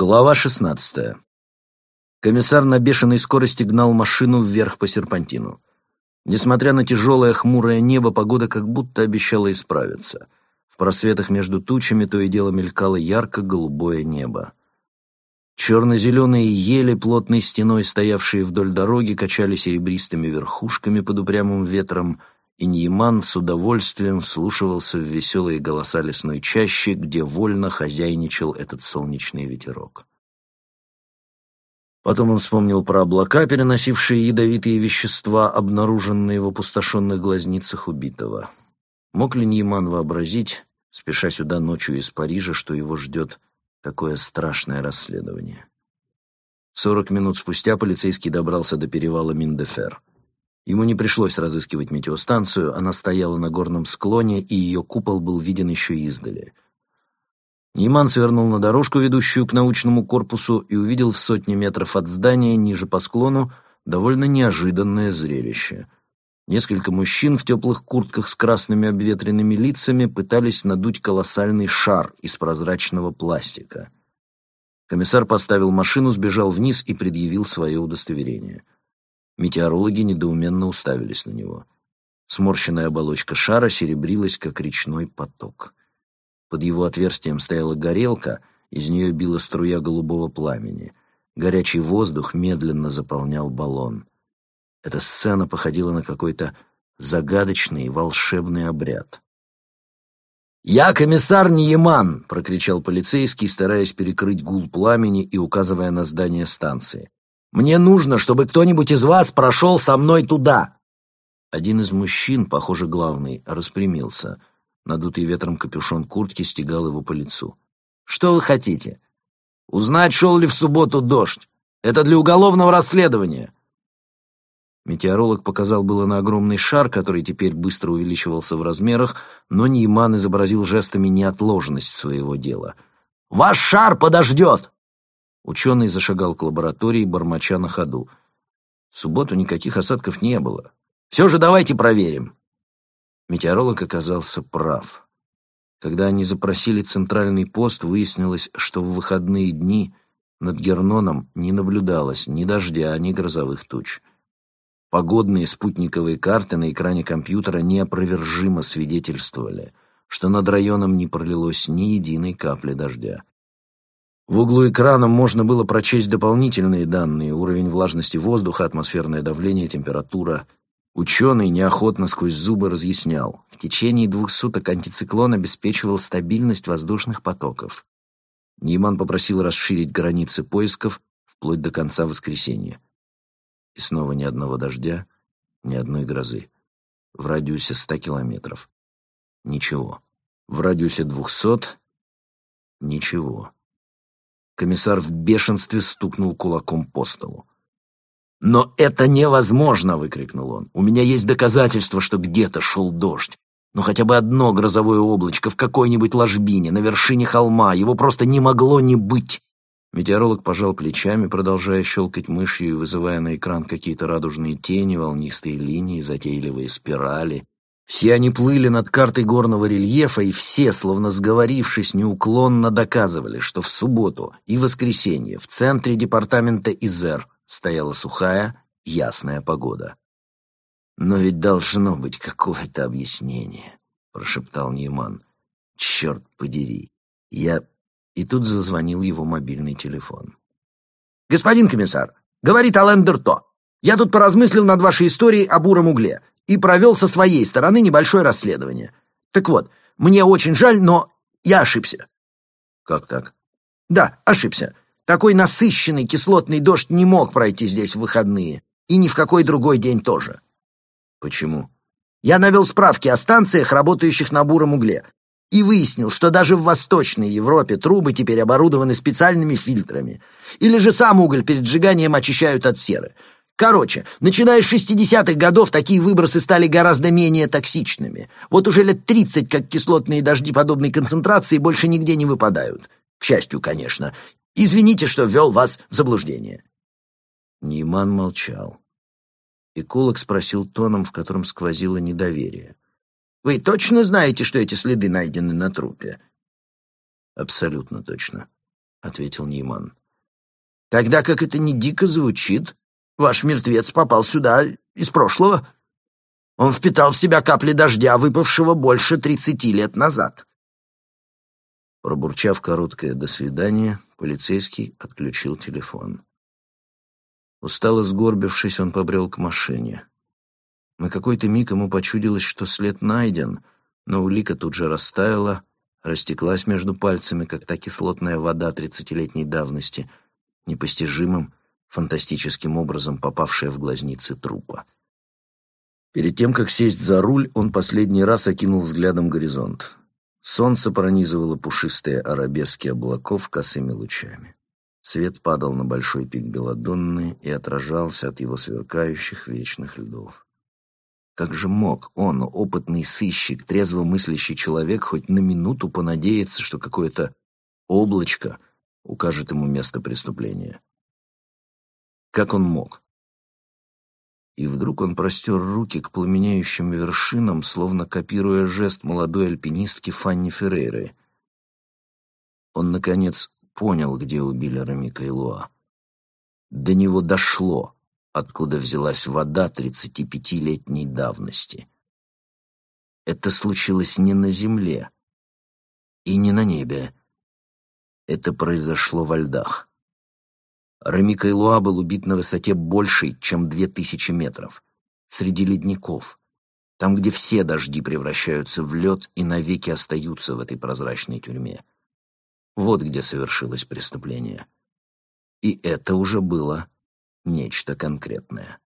Глава 16. Комиссар на бешеной скорости гнал машину вверх по серпантину. Несмотря на тяжелое хмурое небо, погода как будто обещала исправиться. В просветах между тучами то и дело мелькало ярко-голубое небо. Черно-зеленые ели, плотной стеной стоявшие вдоль дороги, качали серебристыми верхушками под упрямым ветром — и Ньяман с удовольствием вслушивался в веселые голоса лесной чащи, где вольно хозяйничал этот солнечный ветерок. Потом он вспомнил про облака, переносившие ядовитые вещества, обнаруженные в опустошенных глазницах убитого. Мог ли Ньяман вообразить, спеша сюда ночью из Парижа, что его ждет такое страшное расследование? Сорок минут спустя полицейский добрался до перевала Миндефер. Ему не пришлось разыскивать метеостанцию, она стояла на горном склоне, и ее купол был виден еще издали. Нейман свернул на дорожку, ведущую к научному корпусу, и увидел в сотне метров от здания, ниже по склону, довольно неожиданное зрелище. Несколько мужчин в теплых куртках с красными обветренными лицами пытались надуть колоссальный шар из прозрачного пластика. Комиссар поставил машину, сбежал вниз и предъявил свое удостоверение — Метеорологи недоуменно уставились на него. Сморщенная оболочка шара серебрилась, как речной поток. Под его отверстием стояла горелка, из нее била струя голубого пламени. Горячий воздух медленно заполнял баллон. Эта сцена походила на какой-то загадочный волшебный обряд. «Я комиссар Ниеман!» — прокричал полицейский, стараясь перекрыть гул пламени и указывая на здание станции. Мне нужно, чтобы кто-нибудь из вас прошел со мной туда!» Один из мужчин, похоже, главный, распрямился. Надутый ветром капюшон куртки стегал его по лицу. «Что вы хотите? Узнать, шел ли в субботу дождь? Это для уголовного расследования!» Метеоролог показал было на огромный шар, который теперь быстро увеличивался в размерах, но Нейман изобразил жестами неотложность своего дела. «Ваш шар подождет!» Ученый зашагал к лаборатории, бормоча на ходу. В субботу никаких осадков не было. Все же давайте проверим. Метеоролог оказался прав. Когда они запросили центральный пост, выяснилось, что в выходные дни над Герноном не наблюдалось ни дождя, ни грозовых туч. Погодные спутниковые карты на экране компьютера неопровержимо свидетельствовали, что над районом не пролилось ни единой капли дождя. В углу экрана можно было прочесть дополнительные данные, уровень влажности воздуха, атмосферное давление, температура. Ученый неохотно сквозь зубы разъяснял. В течение двух суток антициклон обеспечивал стабильность воздушных потоков. Нейман попросил расширить границы поисков вплоть до конца воскресенья. И снова ни одного дождя, ни одной грозы. В радиусе ста километров. Ничего. В радиусе двухсот — ничего. Комиссар в бешенстве стукнул кулаком по столу. «Но это невозможно!» — выкрикнул он. «У меня есть доказательства, что где-то шел дождь. Но хотя бы одно грозовое облачко в какой-нибудь ложбине, на вершине холма. Его просто не могло не быть!» Метеоролог пожал плечами, продолжая щелкать мышью и вызывая на экран какие-то радужные тени, волнистые линии, затейливые спирали. Все они плыли над картой горного рельефа, и все, словно сговорившись, неуклонно доказывали, что в субботу и воскресенье в центре департамента Изер стояла сухая, ясная погода. «Но ведь должно быть какое-то объяснение», — прошептал Ньюман. «Черт подери, я...» И тут зазвонил его мобильный телефон. «Господин комиссар, говорит Ален Дерто, я тут поразмыслил над вашей историей о буром угле и провел со своей стороны небольшое расследование. Так вот, мне очень жаль, но я ошибся». «Как так?» «Да, ошибся. Такой насыщенный кислотный дождь не мог пройти здесь в выходные. И ни в какой другой день тоже». «Почему?» «Я навел справки о станциях, работающих на буром угле, и выяснил, что даже в Восточной Европе трубы теперь оборудованы специальными фильтрами. Или же сам уголь перед сжиганием очищают от серы. Короче, начиная с 60-х годов такие выбросы стали гораздо менее токсичными. Вот уже лет 30, как кислотные дожди подобной концентрации больше нигде не выпадают. К счастью, конечно. Извините, что ввел вас в заблуждение. Нейман молчал. Эколог спросил тоном, в котором сквозило недоверие. «Вы точно знаете, что эти следы найдены на трупе?» «Абсолютно точно». — ответил Нейман. «Тогда как это не дико звучит, ваш мертвец попал сюда из прошлого. Он впитал в себя капли дождя, выпавшего больше тридцати лет назад». Пробурчав короткое «до свидания», полицейский отключил телефон. Устало сгорбившись, он побрел к машине. На какой-то миг ему почудилось, что след найден, но улика тут же растаяла, растеклась между пальцами, как та кислотная вода тридцатилетней давности, непостижимым, фантастическим образом попавшая в глазницы трупа. Перед тем, как сесть за руль, он последний раз окинул взглядом горизонт. Солнце пронизывало пушистые арабески облаков косыми лучами. Свет падал на большой пик Беладонны и отражался от его сверкающих вечных льдов. Как же мог он, опытный сыщик, трезво мыслящий человек, хоть на минуту понадеяться, что какое-то облачко укажет ему место преступления? Как он мог? И вдруг он простер руки к пламенеющим вершинам, словно копируя жест молодой альпинистки Фанни Феррейры. Он, наконец, понял, где убили Рамика и Луа. До него дошло, откуда взялась вода 35-летней давности. Это случилось не на земле и не на небе. Это произошло во льдах. Реми Кайлуа был убит на высоте большей, чем две тысячи метров, среди ледников, там, где все дожди превращаются в лед и навеки остаются в этой прозрачной тюрьме. Вот где совершилось преступление. И это уже было нечто конкретное.